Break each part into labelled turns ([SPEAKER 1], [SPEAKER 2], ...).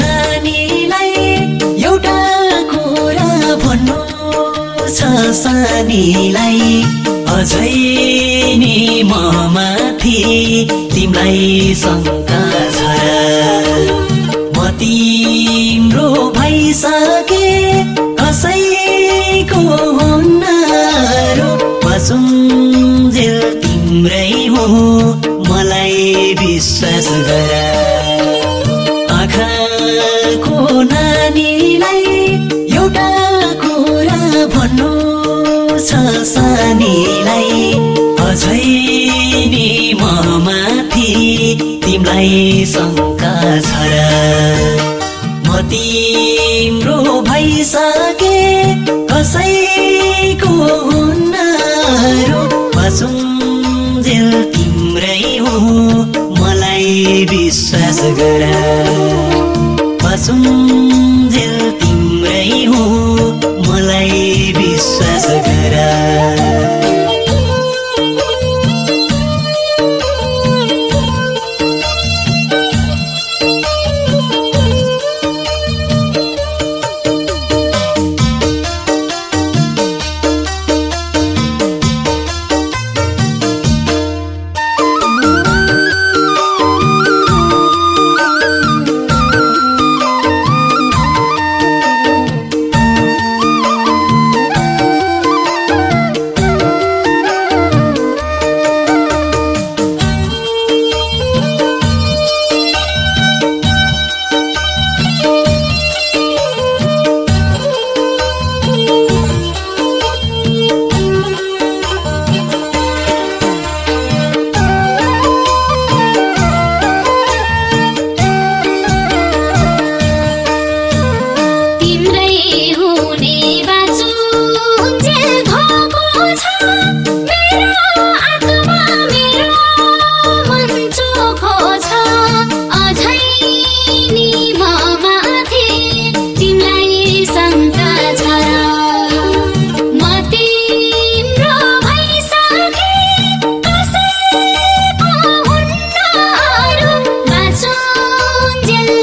[SPEAKER 1] नानीलाई एउटा कुरा भन्नु छ सानीलाई। अझै नि म माथि तिमीलाई शङ्का छ। म तिम्रो भइसके कसैको हुन्न बसुन्जेल तिमीलाई शङ्का छ र म तिम्रो भइसके कसैको हुन्न बसुन्जेल तिम्रै हो। मलाई विश्वास गर।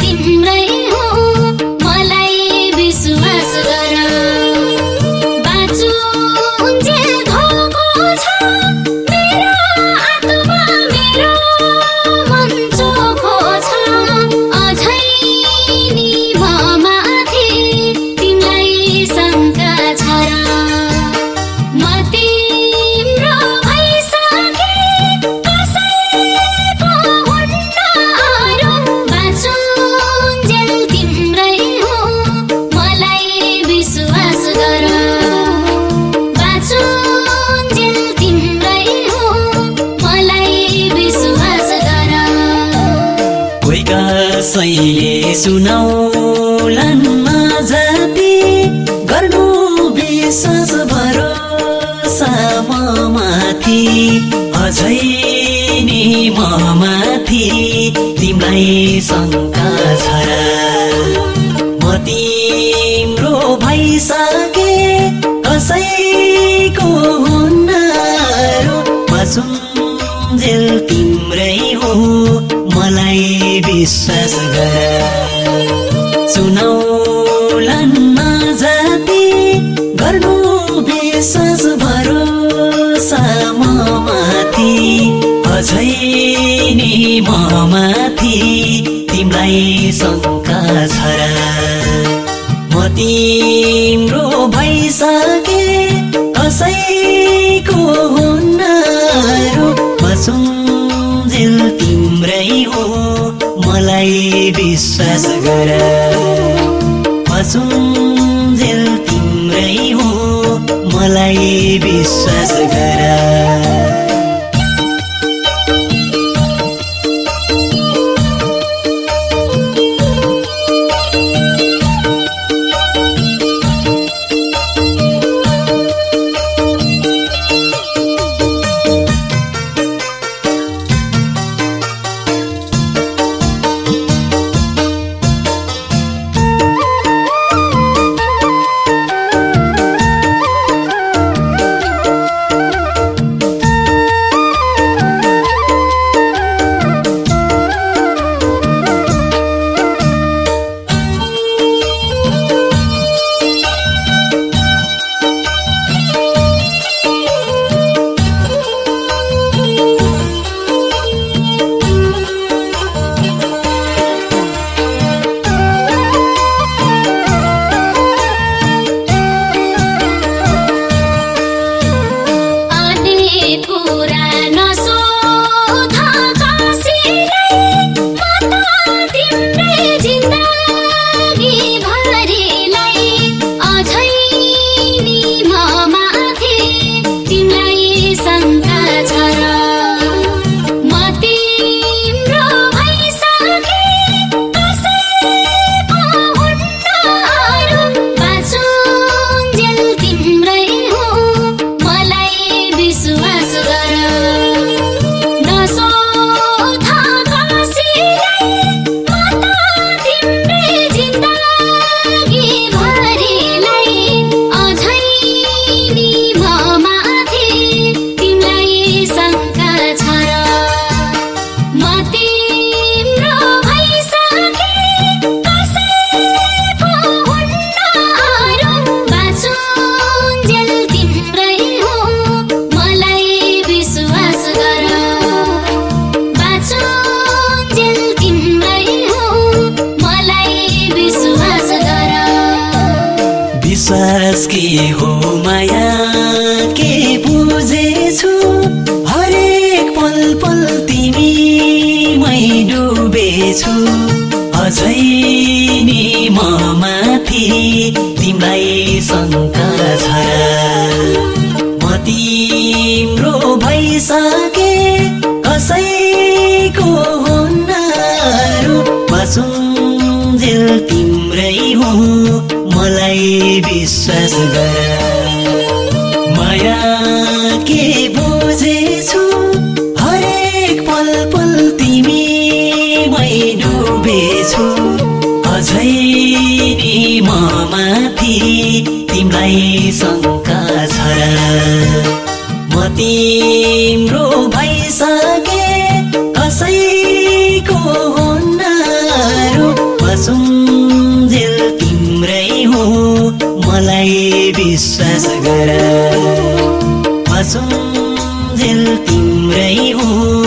[SPEAKER 2] இருக்கின்ற नि म माथि तिमीलाई शङ्का छ म तिम्रो भइसके कसैको हुन्न
[SPEAKER 1] बसुन्जेल तिम्रै हो मलाई विश्वास गर। सुनौलन मलाई विश्वास गर। बसुन्जेल तिम्रै हो मलाई विश्वास गर। विश्वास के हो माया के बुझेछु? हरेक पल पल तिमीमै डुबेछु। अझै नि म माथि तिमीलाई शङ्का छ। म तिम्रो भइसके विश्वास गर माया के बुझेछु हरेक पल पल तिमीमै डुबेछु अझै म माथि तिमीलाई शङ्का छ। म तिम्रो तिम्रै हो।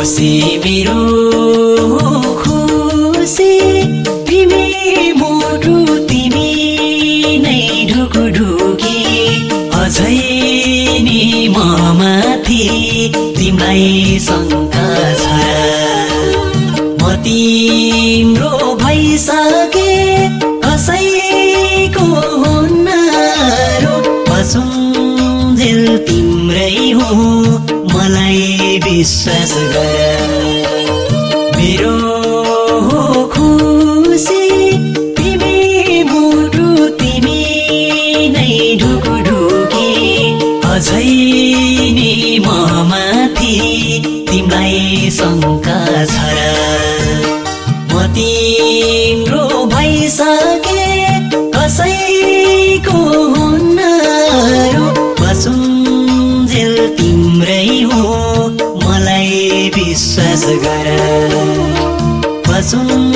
[SPEAKER 1] खुसी मेरो खुसी तिमी मुटु तिमी नै ढुकुढुकी अझै नि म माथि तिमीलाई शङ्का छ। म तिम्रो भइसके कसैको हुन्न बसुन्जेल तिम्रै हो। मलाई विश्वास गर। मेरो खुसी तिमी मुटु तिमी नै ढुकुढुकी अझै नि म माथि तिमीलाई शङ्का छ र। म तिम्रो भइसके बसुन्